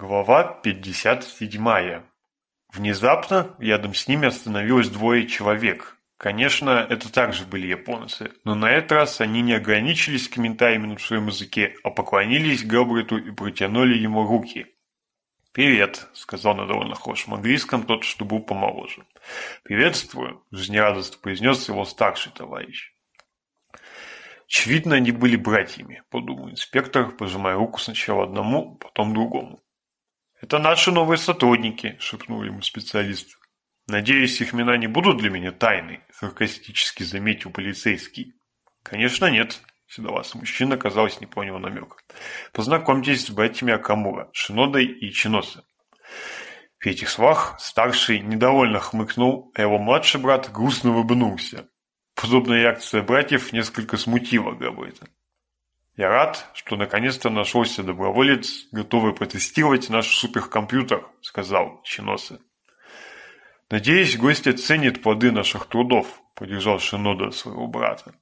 Глава пятьдесят седьмая. Внезапно рядом с ними остановилось двое человек. Конечно, это также были японцы, но на этот раз они не ограничились комментариями на своем языке, а поклонились Габриту и протянули ему руки. «Привет», — сказал на довольно хорошем английском тот, что был помоложе. «Приветствую», — жизнерадостно произнес его старший товарищ. «Очевидно, они были братьями», — подумал инспектор, пожимая руку сначала одному, потом другому. «Это наши новые сотрудники», — шепнул ему специалист. «Надеюсь, их имена не будут для меня тайны», — саркастически заметил полицейский. «Конечно нет», — седовласый мужчина, казалось, не понял намека. «Познакомьтесь с братьями Акамура, Шинодой и Чиносы. При этих словах старший недовольно хмыкнул, а его младший брат грустно улыбнулся. Подобная реакция братьев несколько смутила Габриэта. Я рад, что наконец-то нашелся доброволец, готовый протестировать наш суперкомпьютер, сказал Чиноса. Надеюсь, гость оценит плоды наших трудов, поддержал Шинода своего брата.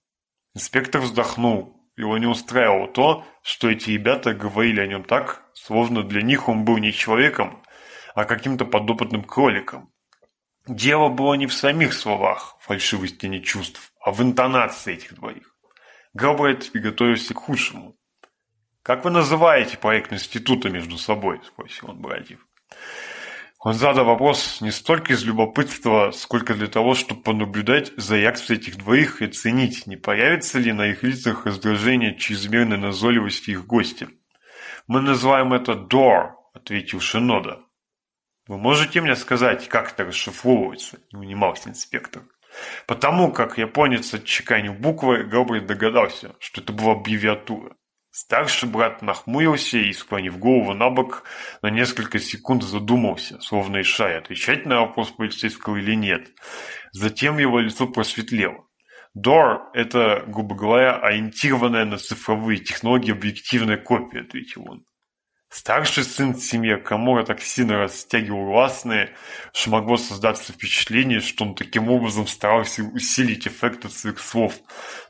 Инспектор вздохнул. Его не устраивало то, что эти ребята говорили о нем так, словно для них он был не человеком, а каким-то подопытным кроликом. Дело было не в самих словах фальшивости не чувств, а в интонации этих двоих. Габайт приготовился к худшему. «Как вы называете проект института между собой?» – спросил он братьев. Он задал вопрос не столько из любопытства, сколько для того, чтобы понаблюдать за реакцией этих двоих и оценить, не появится ли на их лицах раздражение чрезмерной назойливости их гостя. «Мы называем это «Door», — ответил Шинода. «Вы можете мне сказать, как это расшифровывается?» — не унимался инспектор. Потому как японец отчеканил буквы, Гелбрид догадался, что это была аббревиатура. Старший брат нахмурился и, склонив голову на бок, на несколько секунд задумался, словно решая, отвечать на вопрос полицейского или нет. Затем его лицо просветлело. "Дор" – это, грубо говоря, ориентированная на цифровые технологии объективная копия, ответил он. Старший сын семьи Акамура так сильно растягивал властные, что могло создаться впечатление, что он таким образом старался усилить эффект от своих слов.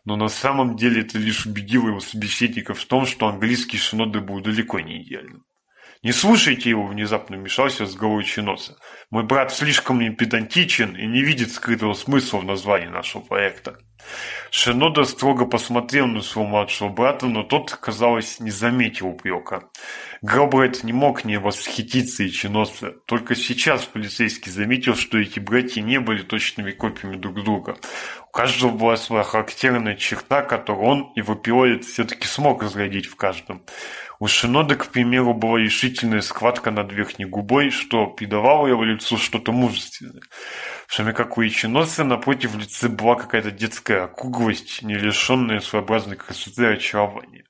Но на самом деле это лишь убедило его собеседника в том, что английский шиноды был далеко не идеальным. «Не слушайте его!» – внезапно вмешался с головой Чиноса. «Мой брат слишком непедантичен и не видит скрытого смысла в названии нашего проекта». Шинода строго посмотрел на своего младшего брата, но тот, казалось, не заметил упрека. Габрайт не мог не восхититься и чиноться. Только сейчас полицейский заметил, что эти братья не были точными копиями друг друга. У каждого была своя характерная черта, которую он, его пилот, все-таки смог разглядеть в каждом. У Шинода, к примеру, была решительная схватка над верхней губой, что придавало его лицу что-то мужественное. Человек окуичинился напротив в лице была какая-то детская круглость, не лишенная своеобразной красоты и очарования.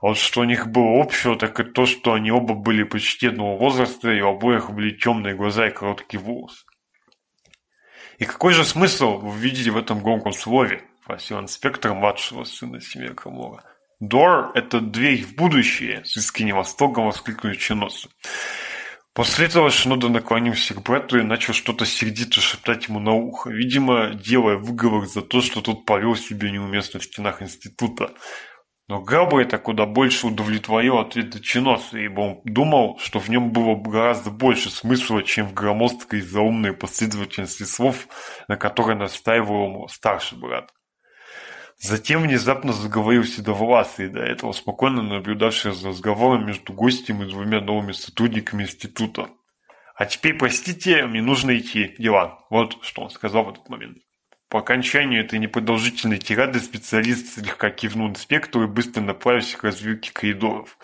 А вот что у них было общего, так и то, что они оба были почти одного возраста, и у обоих были темные глаза и короткие волосы. «И какой же смысл вы видите в этом громком слове?» – спросил инспектор младшего сына семьи Камора. «Дор – это дверь в будущее!» – с искренним восторгом воскликнул Чиносу. После этого Шинода наклонился к брату и начал что-то сердито шептать ему на ухо, видимо, делая выговор за то, что тот повел себя неуместно в стенах института. Но Габу это куда больше удовлетворил ответ Чиноса, ибо он думал, что в нем было гораздо больше смысла, чем в громоздкой и заумной последовательности слов, на которые настаивал ему старший брат. Затем внезапно заговорил Довлатый, до этого спокойно наблюдавший за разговором между гостем и двумя новыми сотрудниками института. «А теперь, простите, мне нужно идти, дела». Вот что он сказал в этот момент. По окончанию этой непродолжительной тирады специалист слегка кивнул инспектору и быстро направился к развилке коридоров.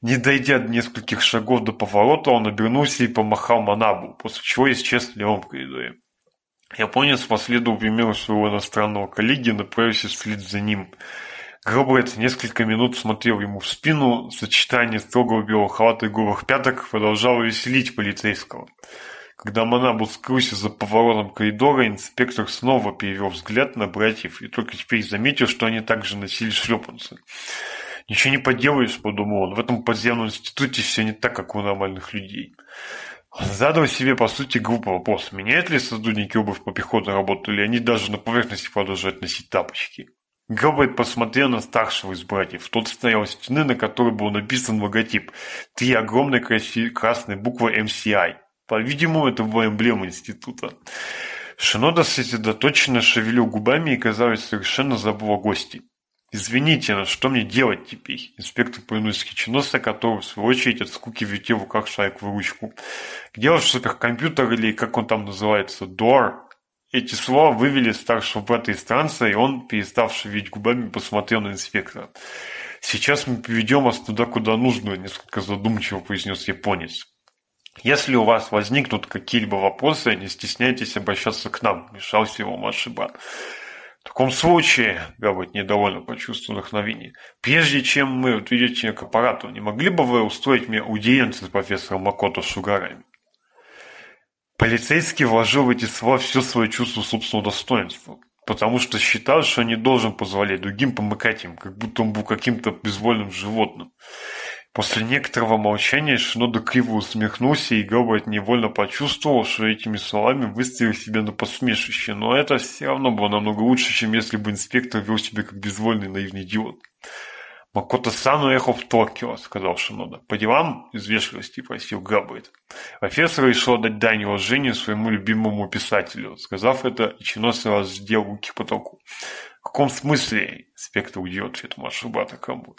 Не дойдя до нескольких шагов до поворота, он обернулся и помахал Манабу, после чего исчез в левом коридоре. Японец последовал примеру своего иностранного коллеги, направившись вслед за ним. Гробрец несколько минут смотрел ему в спину, сочетание строгого белого халата и голых пяток продолжало веселить полицейского. Когда Манабу скрылся за поворотом коридора, инспектор снова перевел взгляд на братьев и только теперь заметил, что они также носили шлепанцы. «Ничего не поделаешь», — подумал он, — «в этом подземном институте все не так, как у нормальных людей». Задал себе, по сути, глупый вопрос. меняет ли сотрудники обувь по пехоту работе, или они даже на поверхности продолжают носить тапочки? Габайт посмотрел на старшего из братьев. Тот стоял у стены, на которой был написан логотип. Три огромные красные буквы MCI. По-видимому, это была эмблема института. Шинода сосредоточенно шевелил губами и, казалось, совершенно забыл о гости. Извините нас, что мне делать теперь? Инспектор Пойнуйский чиноса, который, в свою очередь, от скуки вертел в руках шарик в ручку. Где ваш суперкомпьютер или, как он там называется, Дор? Эти слова вывели старшего брата из транса, и он, переставший видеть губами, посмотрел на инспектора. «Сейчас мы приведем вас туда, куда нужно», — несколько задумчиво произнес японец. «Если у вас возникнут какие-либо вопросы, не стесняйтесь обращаться к нам», — мешался его младший брат. В таком случае, я Габбет недовольно почувствовал вдохновение, прежде чем мы отведете к аппарату, не могли бы вы устроить мне аудиенцию с профессором Макото Шугарами? Полицейский вложил в эти слова все свое чувство собственного достоинства, потому что считал, что не должен позволять другим помыкать им, как будто он был каким-то безвольным животным. После некоторого молчания Шинода криво усмехнулся, и Роберт невольно почувствовал, что этими словами выставил себя на посмешище, но это все равно было намного лучше, чем если бы инспектор вел себя как безвольный наивный идиот. «Макото Сан уехал в Токио», — сказал Шинода. «По делам из вежливости», — просил Габбайт. Профессор решил отдать дань уважения своему любимому писателю. Сказав это, Ичино сразу сделал руки потолку. потоку каком смысле спект уйдет? Это Машуба таком будет.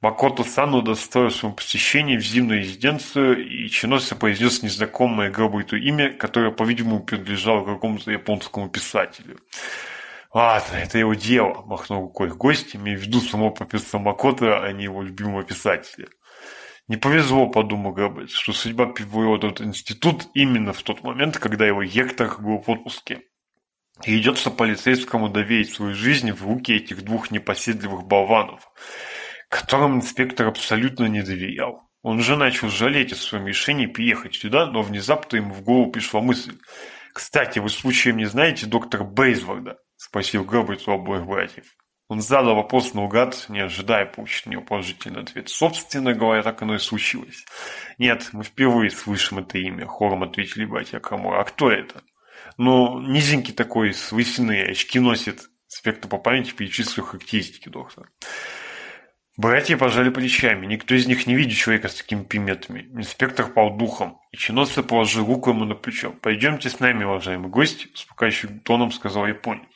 Макото Сан удостоил своему посещению в зимнюю резиденцию, и Чиноса произнес незнакомое гробуйту имя, которое, по-видимому, принадлежало какому-то японскому писателю. Ладно, это его дело, махнул рукой гость, имея в виду самого профессора Макота, а не его любимого писателя. Не повезло, подумал Габбельс, что судьба привела этот институт именно в тот момент, когда его Гектор был в отпуске и идется полицейскому доверить свою жизнь в руки этих двух непоседливых болванов, которым инспектор абсолютно не доверял. Он же начал жалеть о своем решении приехать сюда, но внезапно ему в голову пришла мысль. «Кстати, вы случаем не знаете доктора Бейсворда?» – спросил Гроберт у обоих братьев. Он задал вопрос наугад, не ожидая получить от него положительный ответ. Собственно говоря, так оно и случилось. «Нет, мы впервые слышим это имя», – хором ответили братья Камура. «А кто это?» но низенький такой, с высины э, очки носит, спектр по памяти перечислил характеристики доктора. Братья пожали плечами, никто из них не видит человека с такими пиметами. Инспектор пал духом, и чиновца положил руку ему на плечо. «Пойдемте с нами, уважаемый гость», – успокаивающим тоном сказал японец.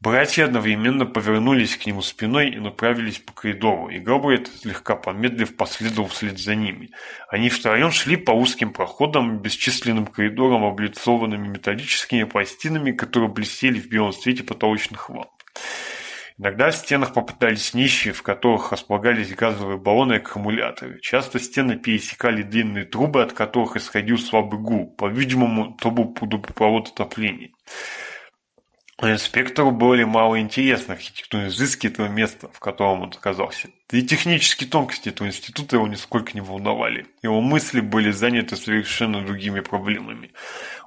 Братья одновременно повернулись к нему спиной и направились по коридору, и Габриэт, слегка помедлив, последовал вслед за ними. Они втроем шли по узким проходам и бесчисленным коридорам, облицованными металлическими пластинами, которые блестели в белом свете потолочных ламп. Иногда в стенах попытались нищие, в которых располагались газовые баллоны и аккумуляторы. Часто стены пересекали длинные трубы, от которых исходил слабый гул, по-видимому, трубу водопровод отопления. Инспектору были мало интересны архитектурные изыски этого места, в котором он оказался. Да и технические тонкости этого института его нисколько не волновали. Его мысли были заняты совершенно другими проблемами.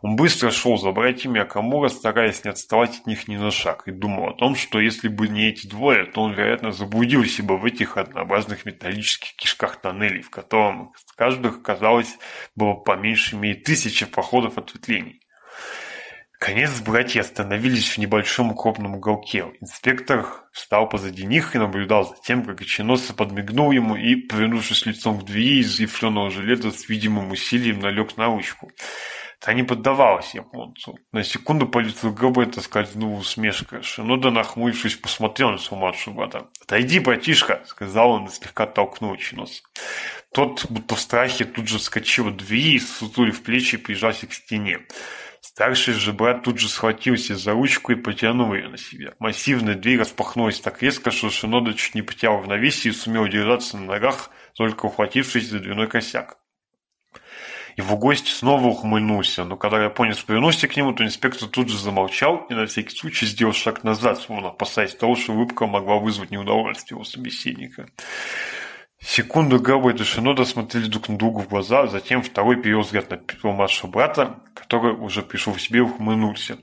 Он быстро шел за братьями Акамура, стараясь не отставать от них ни на шаг, и думал о том, что если бы не эти двое, то он, вероятно, заблудился бы в этих однообразных металлических кишках тоннелей, в котором каждых, казалось, было по меньшей мере тысячи походов ответвлений. Конец братья остановились в небольшом крупном уголке. Инспектор встал позади них и наблюдал за тем, как Ичиноса подмигнул ему и, повернувшись лицом к двери из рифленого жилета, с видимым усилием налег на ручку. Та не поддавалась японцу. На секунду по лицу Гэббета скользнула усмешка. Шинода, нахмурившись, посмотрел на своего младшего брата. «Отойди, братишка!» — сказал он и слегка толкнул Чинос. Тот, будто в страхе, тут же вскочил от двери, сутули в плечи и прижался к стене. Старший же брат тут же схватился за ручку и потянул ее на себя. Массивная дверь распахнулась так резко, что Шинода чуть не потерял равновесие и сумел держаться на ногах, только ухватившись за дверной косяк. Его гость снова ухмыльнулся, но когда японец повернулся к нему, то инспектор тут же замолчал и на всякий случай сделал шаг назад, словно опасаясь того, что улыбка могла вызвать неудовольствие у собеседника. Секунду Габайда Шинода смотрели друг на друга в глаза, затем второй перевел взгляд на первого младшего брата, который уже пришел в себе и ухмыльнулся.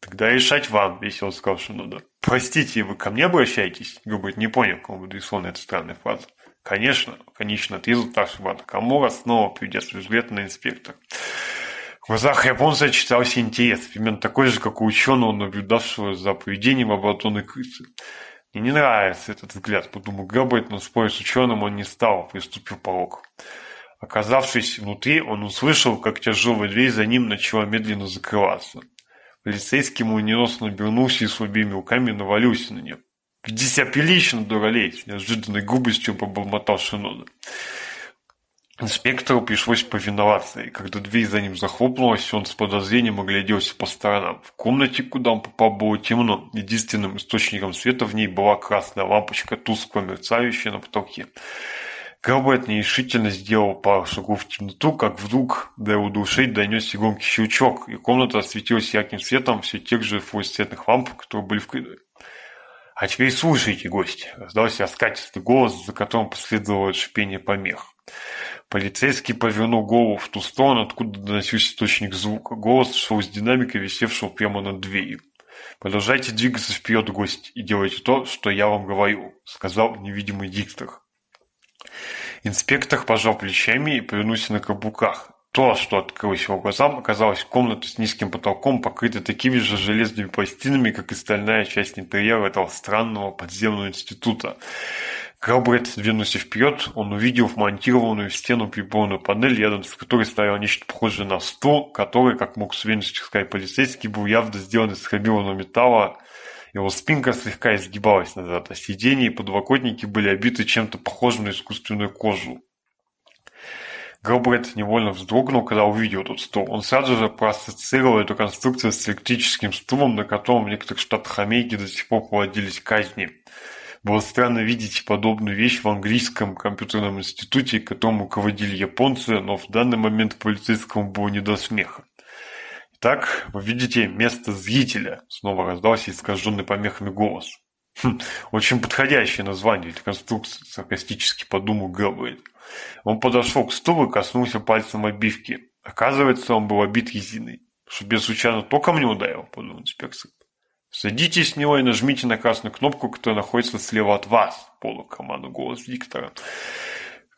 «Тогда решать вам», — весело сказал Шинода. «Простите, вы ко мне обращаетесь?» Габайд не понял, кому адресована эта странная фраза. «Конечно», — конечно отрезал старший Кому Камора, снова приведя свой взгляд на инспектор. В глазах японца читался интерес, примерно такой же, как у ученого, наблюдавшего за поведением оборотонной крысы. И не нравится этот взгляд, Подумал, Гэббельт, но спорить с ученым он не стал, приступил порог. Оказавшись внутри, он услышал, как тяжелая дверь за ним начала медленно закрываться. Полицейский молниеносно обернулся и слабыми руками навалился на нее. «Веди себя прилично, дуралей!» – неожиданной грубостью побормотал Шинода. Инспектору пришлось повиноваться, и когда дверь за ним захлопнулась, он с подозрением огляделся по сторонам. В комнате, куда он попал, было темно. Единственным источником света в ней была красная лампочка, тускло мерцающая на потолке. Габбет нерешительно сделал пару шагов в темноту, как вдруг до его души донесся громкий щелчок, и комната осветилась ярким светом все тех же флуоресцентных ламп, которые были в коридоре. «А теперь слушайте, гость!» — раздался оскатистый голос, за которым последовало шипение помех. Полицейский повернул голову в ту сторону, откуда доносился источник звука. Голос шел из динамика, висевшего прямо над дверью. «Продолжайте двигаться вперед, гость, и делайте то, что я вам говорю», — сказал невидимый диктор. Инспектор пожал плечами и повернулся на каблуках. То, что открылось его глазам, оказалось комната с низким потолком, покрытой такими же железными пластинами, как и стальная часть интерьера этого странного подземного института. Храбрец сдвинулся вперед, он увидел вмонтированную в стену приборную панель, рядом с которой стояла нечто похожее на стул, который, как мог сведущий полицейский, был явно сделан из хромированного металла, его спинка слегка изгибалась назад, а сиденья и подлокотники были обиты чем-то похожим на искусственную кожу. Гробрет невольно вздрогнул, когда увидел этот стол. Он сразу же проассоциировал эту конструкцию с электрическим стулом, на котором в некоторых штатах Америки до сих пор проводились казни. Было странно видеть подобную вещь в английском компьютерном институте, которым руководили японцы, но в данный момент полицейскому было не до смеха. Итак, вы видите место зрителя, снова раздался искаженный помехами голос. Хм, очень подходящее название для конструкции, саркастически подумал Гэллоуэль. Он подошел к стулу и коснулся пальцем обивки. Оказывается, он был обит резиной. Чтобы я случайно током не ударил, подумал инспектор. Садитесь с него и нажмите на красную кнопку, которая находится слева от вас. Полу команду голос диктора.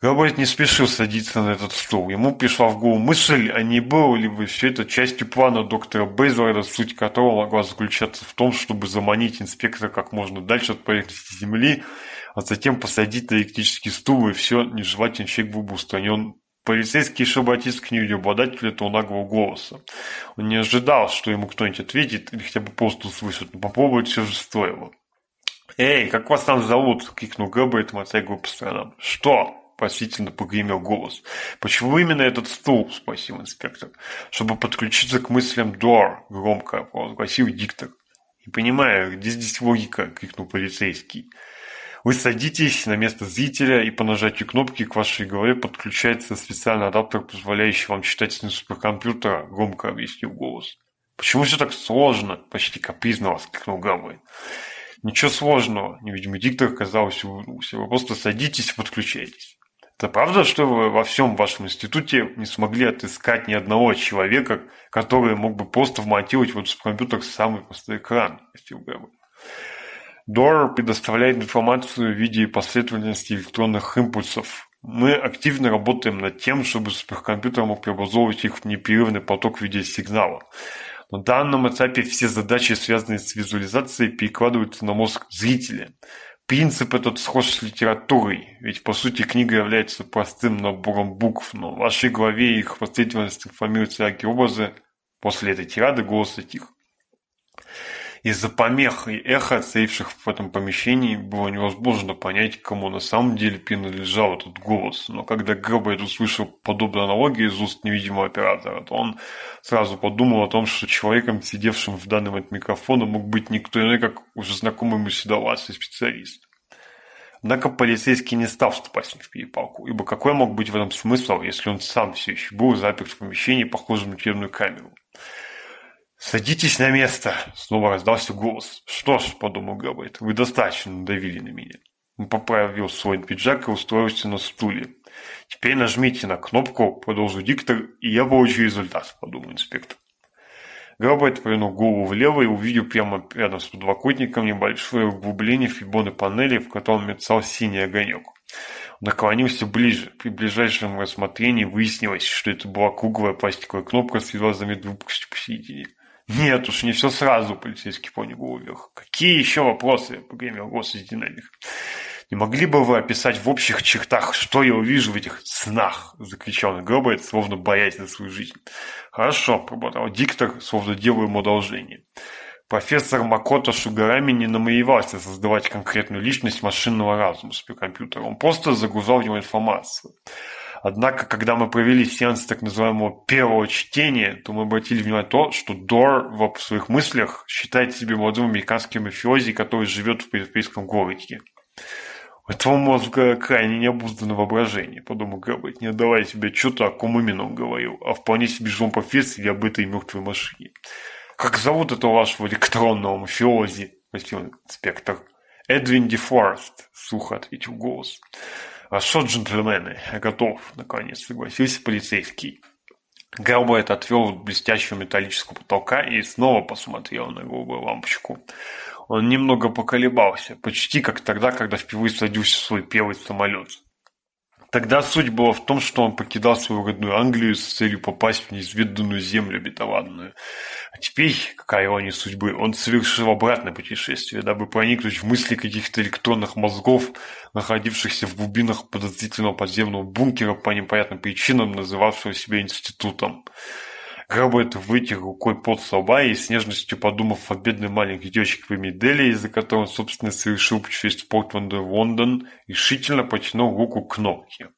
Габарит не спешил садиться на этот стул. Ему пришла в голову мысль, а не было ли бы все это частью плана доктора Бейзера, суть которого могла заключаться в том, чтобы заманить инспектора как можно дальше от поверхности Земли, а затем посадить на электрический стул, и все, нежелательный человек был бы устранен Полицейский шибать искренне обладателя этого наглого голоса. Он не ожидал, что ему кто-нибудь ответит или хотя бы просто услышит, но попробовать все же стоило. «Эй, как вас там зовут?» — крикнул Гэббельт, мотая его по сторонам. «Что?» — просительно погремел голос. «Почему именно этот стул?» — спросил инспектор. «Чтобы подключиться к мыслям Дор», — громко провозгласил диктор. «Не понимаю, где здесь логика?» — крикнул полицейский. Вы садитесь на место зрителя и по нажатию кнопки к вашей голове подключается специальный адаптер, позволяющий вам читать снизу суперкомпьютера, громко объяснил голос. «Почему все так сложно?» – почти капризно воскликнул Гамлин. «Ничего сложного», – невидимый диктор, казалось, улыбнулся. «Вы просто садитесь и подключайтесь». Это правда, что вы во всем вашем институте не смогли отыскать ни одного человека, который мог бы просто вмонтировать в этот компьютер самый простой экран?» – спросил Гамлин. Дор предоставляет информацию в виде последовательности электронных импульсов. Мы активно работаем над тем, чтобы суперкомпьютер мог преобразовывать их в непрерывный поток в виде сигнала. На данном этапе все задачи, связанные с визуализацией, перекладываются на мозг зрителя. Принцип этот схож с литературой, ведь по сути книга является простым набором букв, но в вашей голове их последовательность информируется яркие образы. После этой тирады голос тих из-за помех и эхо, отстоявших в этом помещении, было невозможно понять, кому на самом деле принадлежал этот голос. Но когда Грэббет услышал подобные аналогии из уст невидимого оператора, то он сразу подумал о том, что человеком, сидевшим в данном от микрофона, мог быть никто иной, как уже знакомый ему седовласый специалист. Однако полицейский не стал вступать с ним в перепалку, ибо какой мог быть в этом смысл, если он сам все еще был заперт в помещении, похожем на тюремную камеру? Садитесь на место, снова раздался голос. Что ж, подумал Габайт, вы достаточно давили на меня. Он поправил свой пиджак и устроился на стуле. Теперь нажмите на кнопку, продолжил диктор, и я получу результат, подумал инспектор. Габайт повернул голову влево и увидел прямо рядом с подлокотником небольшое углубление в фибоны панели, в котором мерцал синий огонек. Он наклонился ближе. При ближайшем рассмотрении выяснилось, что это была круглая пластиковая кнопка с едва заметной выпуском посередине. Нет уж, не все сразу, полицейский понял Увер. Какие еще вопросы? Погремел голос из динамик. Не могли бы вы описать в общих чертах, что я увижу в этих снах? Закричал Гробайт, словно боясь за свою жизнь. Хорошо, пробормотал диктор, словно делаю ему одолжение. Профессор Макото Шугарами не намеревался создавать конкретную личность машинного разума суперкомпьютера. Он просто загружал в него информацию. Однако, когда мы провели сеанс так называемого первого чтения, то мы обратили внимание на то, что Дор в своих мыслях считает себя молодым американским мафиози, который живет в европейском городе. У этого мозга крайне необузданное воображение. Подумал Грэббет, не отдавая себе отчета, о ком именно он говорил, о вполне себе живом профессоре или об этой мертвой машине. Как зовут этого вашего электронного мафиози? Спросил инспектор. Эдвин Дефорест, сухо ответил голос. «А что, джентльмены?» «Я готов», — наконец согласился полицейский. Гэлбайт отвел от блестящего металлического потолка и снова посмотрел на голубую лампочку. Он немного поколебался, почти как тогда, когда впервые садился в свой первый самолет. Тогда суть была в том, что он покидал свою родную Англию с целью попасть в неизведанную землю обетованную. А теперь, какая ирония судьбы, он совершил обратное путешествие, дабы проникнуть в мысли каких-то электронных мозгов, находившихся в глубинах подозрительного подземного бункера по непонятным причинам, называвшего себя институтом. Роберт вытер рукой пот с лба и с нежностью подумав о бедной маленькой девочке в Эмиделе, из-за которой он, собственно, совершил путешествие в Портленд и Лондон, решительно потянул руку к Норке.